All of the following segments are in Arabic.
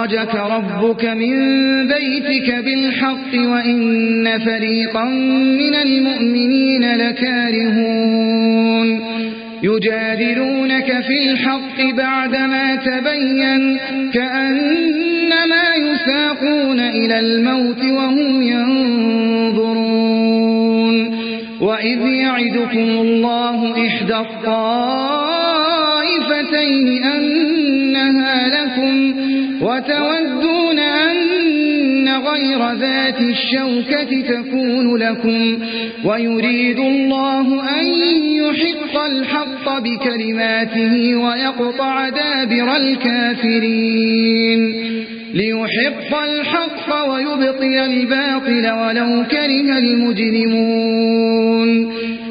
أخرجك ربك من بيتك بالحق وإن فريقا من المؤمنين لكارهون. يجادلونك في الحق بعدما تبين كأنما يساقون إلى الموت وهم ينظرون. وإذ يعدكم الله إحدى الطائفتين أنها لكم وتودون أن غير ذات الشوكة تكون لكم ويريد الله أن يحق الحق بكلماته ويقطع دابر الكافرين ليحق الحق ويبطي الباطل ولو كره المجرمون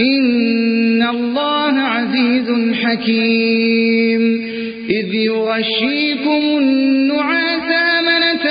إن الله عزيز حكيم. إذ يغشيكم النعاس أمنة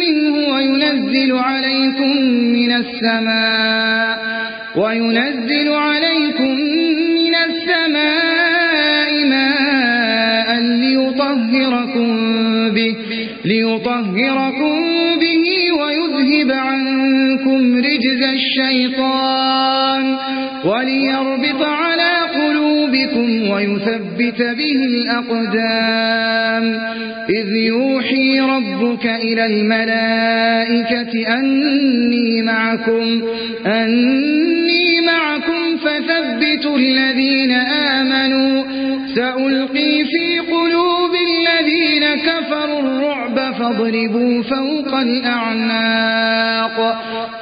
منه وينزل عليكم من السماء وينزل عليكم من السماء ماء ليطهركم به ليطهركم به ويذهب عنكم رجز الشيطان. وليربط على قلوبكم ويثبت به الأقدام. إذ يوحي ربك إلى الملائكة أني معكم أني معكم فثبتوا الذين آمنوا. سألقي في فاضربوا فوق الأعناق.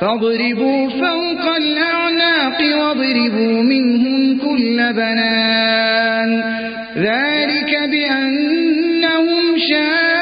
فاضربوا فوق الأعناق واضربوا منهم كل بنان. ذلك بأنهم شاقوا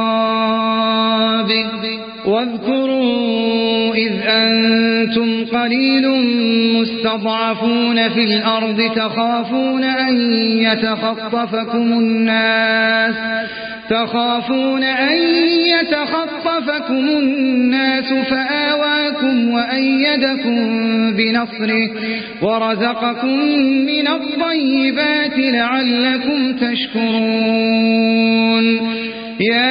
قليل مستضعفون في الأرض تخافون أن يتخطفكم الناس تخافون أن يتخطفكم الناس فآواكم وأيدكم بنصره ورزقكم من الطيبات لعلكم تشكرون يا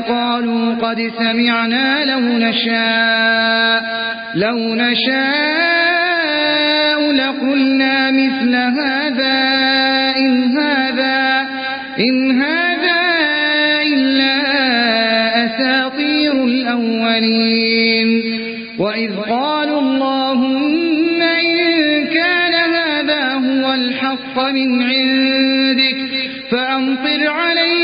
قالوا قد سمعنا لو نشاء لو نشاء لقلنا مثل هذا إن هذا إن هذا إلا أساطير الأولين. وإذ قالوا اللهم إن كان هذا هو الحق من عندك فأمطر علينا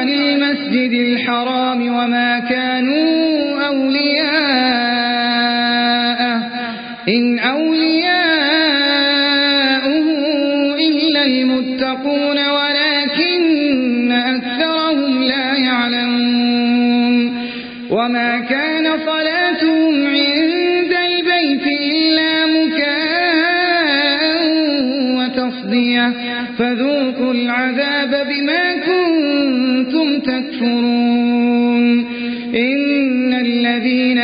عن المسجد الحرام وما كانوا أولياءه. إن أولياؤه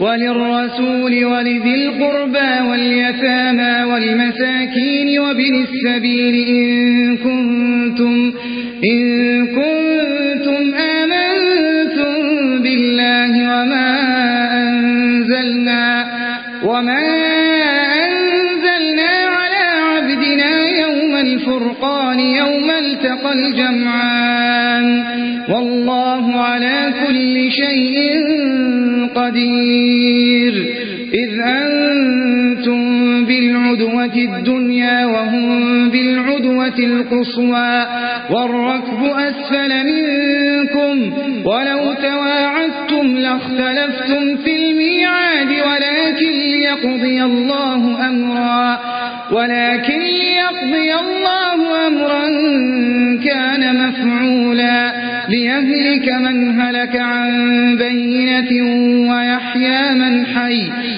وللرسول ولذي القربى واليتامى والمساكين وابن السبيل إن كنتم, إن كنتم آمنتم بالله وما أنزلنا وما أنزلنا على عبدنا يوم الفرقان يوم التقى الجمعان. قدير. إذ أنتم بالعدوة الدنيا وهم بالعدوة القصوى والركب أسفل منكم ولو تواعدتم لاختلفتم في الميعاد ولكن ليقضي الله أمرا ولكن ليقضي الله أمرا كان مفعولا ليهلك من هلك عن بينة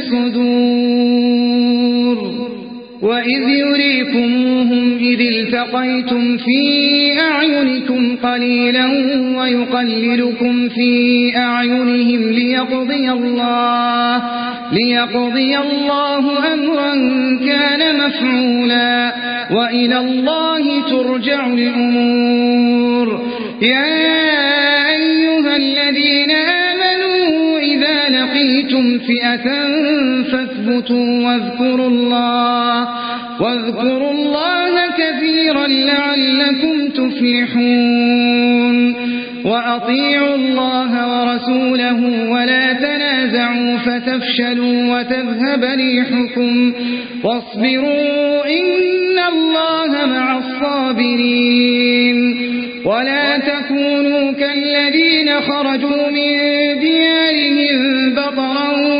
الصدور. وإذ يريكموهم إذ التقيتم في أعينكم قليلا ويقللكم في أعينهم ليقضي الله ليقضي الله أمرا كان مفعولا. وإلى الله ترجع الأمور. يا أيها الذين آمنوا إذا لقيتم فئة فاثبتوا واذكروا الله واذكروا الله كثيرا لعلكم تفلحون. وأطيعوا الله ورسوله ولا تنازعوا فتفشلوا وتذهب ريحكم. واصبروا إن الله مع الصابرين. ولا تكونوا كالذين خرجوا من ديارهم بطرا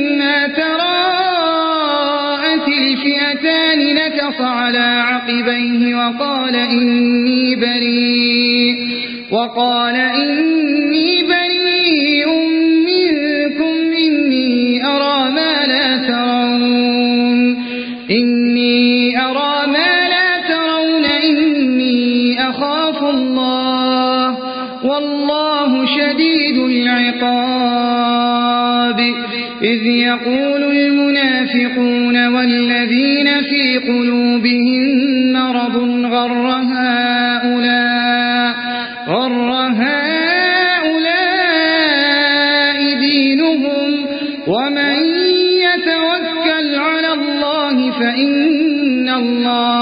الفئتان نكص على عقبيه وقال إني بريء وقال إني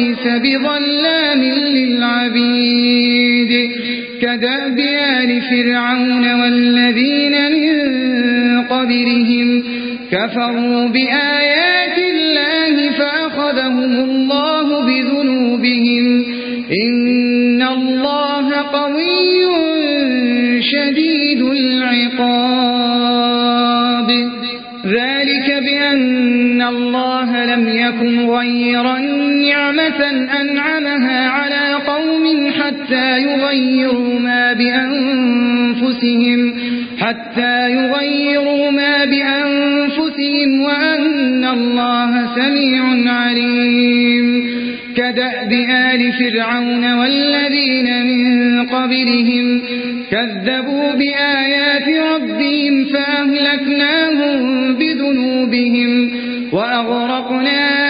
ليس بظلام للعبيد كدأب آل فرعون والذين من قبلهم كفروا بآيات الله فأخذهم الله بذنوبهم إن الله قوي شديد العقاب. ذلك بأن الله لم يكن غيرا نعمة أنعمها على قوم حتى يغيروا ما بأنفسهم حتى يغيروا ما بأنفسهم وأن الله سميع عليم كدأب آل فرعون والذين من قبلهم كذبوا بآيات ربهم فأهلكناهم بذنوبهم وأغرقنا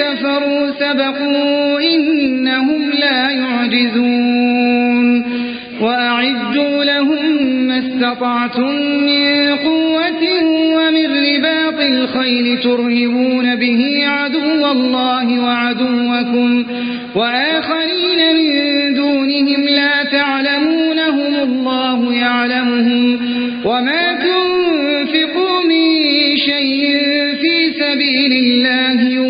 كفروا سبقوا إنهم لا يعجزون وأعدوا لهم ما استطعتم من قوة ومن رباط الخيل ترهبون به عدو الله وعدوكم وآخرين من دونهم لا تعلمونهم الله يعلمهم وما تنفقوا من شيء في سبيل الله يوفى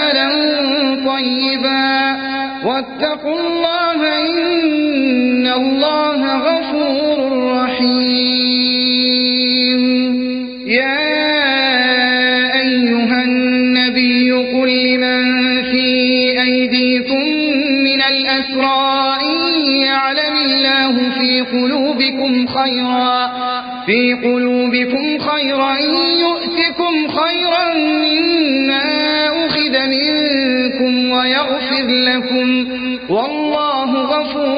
واتقوا الله إن الله غفور رحيم. يا أيها النبي قل لمن في أيديكم من الأسرى يعلم الله في قلوبكم خيرا في قلوبكم خيرا يؤتكم خيرا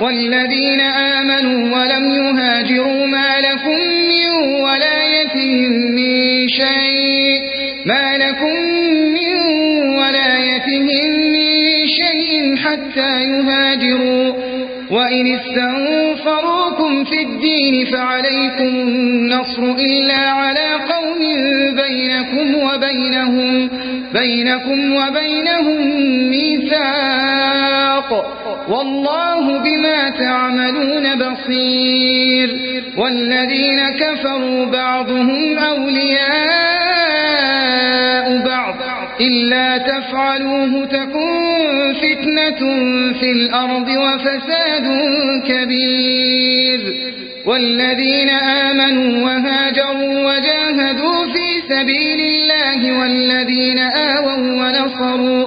والذين آمنوا ولم يهاجروا ما لكم من ولايتهم من شيء ما لكم من ولايتهم من شيء حتى يهاجروا. وإن استنصروكم في الدين فعليكم النصر إلا على قوم بينكم وبينهم بينكم وبينهم ميثاق. والله بما تعملون بصير والذين كفروا بعضهم أولياء بعض إلا تفعلوه تكون فتنة في الأرض وفساد كبير والذين آمنوا وهاجروا وجاهدوا في سبيل الله والذين آووا ونصروا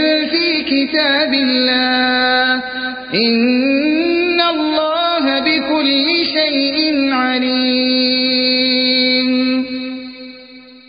كتاب الله إن